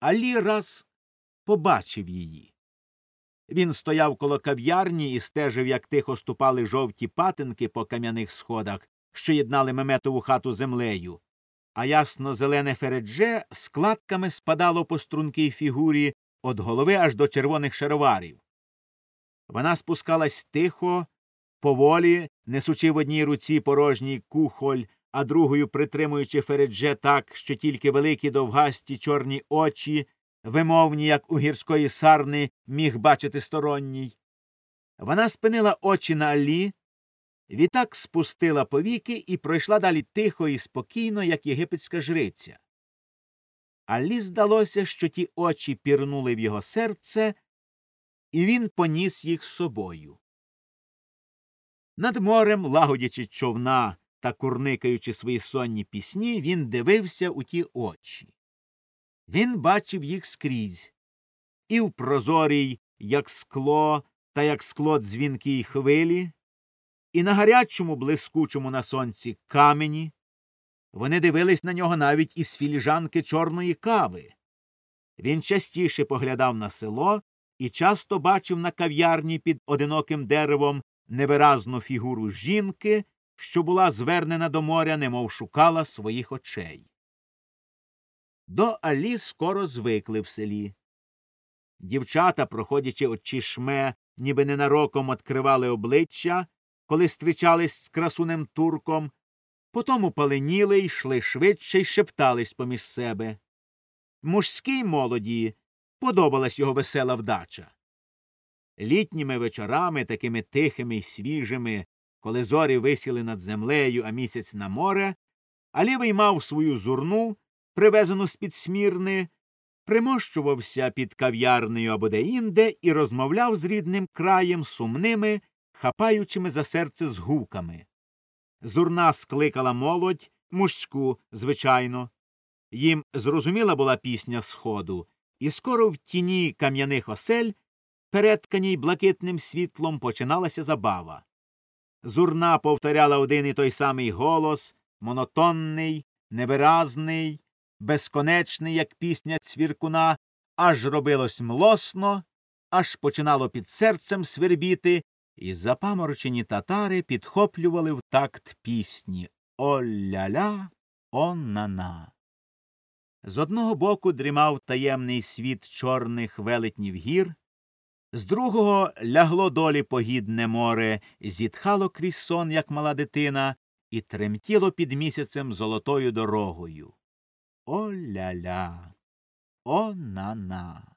Алі раз побачив її. Він стояв коло кав'ярні і стежив, як тихо ступали жовті патинки по кам'яних сходах, що єднали меметову хату землею, а ясно зелене фередже складками спадало по стрункій фігурі від голови аж до червоних шароварів. Вона спускалась тихо, поволі, несучи в одній руці порожній кухоль, а другою притримуючи фередже так, що тільки великі довгасті чорні очі, вимовні, як у гірської сарни, міг бачити сторонній. Вона спинила очі на Алі, відтак спустила повіки і пройшла далі тихо і спокійно, як єгипетська жриця. Алі здалося, що ті очі пірнули в його серце, і він поніс їх з собою. Над морем, лагодячи човна та курникаючи свої сонні пісні, він дивився у ті очі. Він бачив їх скрізь і в прозорій, як скло, та як скло дзвінкій хвилі, і на гарячому, блискучому на сонці камені. Вони дивились на нього навіть із філіжанки чорної кави. Він частіше поглядав на село і часто бачив на кав'ярні під одиноким деревом невиразну фігуру жінки, що була звернена до моря, немов шукала своїх очей. До Алі скоро звикли в селі. Дівчата, проходячи от чішме, ніби ненароком откривали обличчя, коли зустрічались з красунем турком, потому паленіли, йшли швидше й шептались поміж себе. Мужській молоді подобалась його весела вдача. Літніми вечорами, такими тихими й свіжими, коли зорі висіли над землею, а місяць на море, Алі виймав свою зурну, привезену з під смірни, примощувався під кав'ярнею або деінде і розмовляв з рідним краєм сумними, хапаючими за серце згуками. Зурна скликала молодь, мужську, звичайно. Їм зрозуміла була пісня сходу, і скоро в тіні кам'яних осель, перетканій блакитним світлом, починалася забава. Зурна повторяла один і той самий голос, монотонний, невиразний, безконечний, як пісня цвіркуна, аж робилось млосно, аж починало під серцем свербіти, і запаморочені татари підхоплювали в такт пісні О-ля-ля, о-на-на. З одного боку дрімав таємний світ чорних велетнів гір, з другого лягло долі погідне море, зітхало крізь сон, як мала дитина, і тремтіло під місяцем золотою дорогою. О-ля-ля, о-на-на.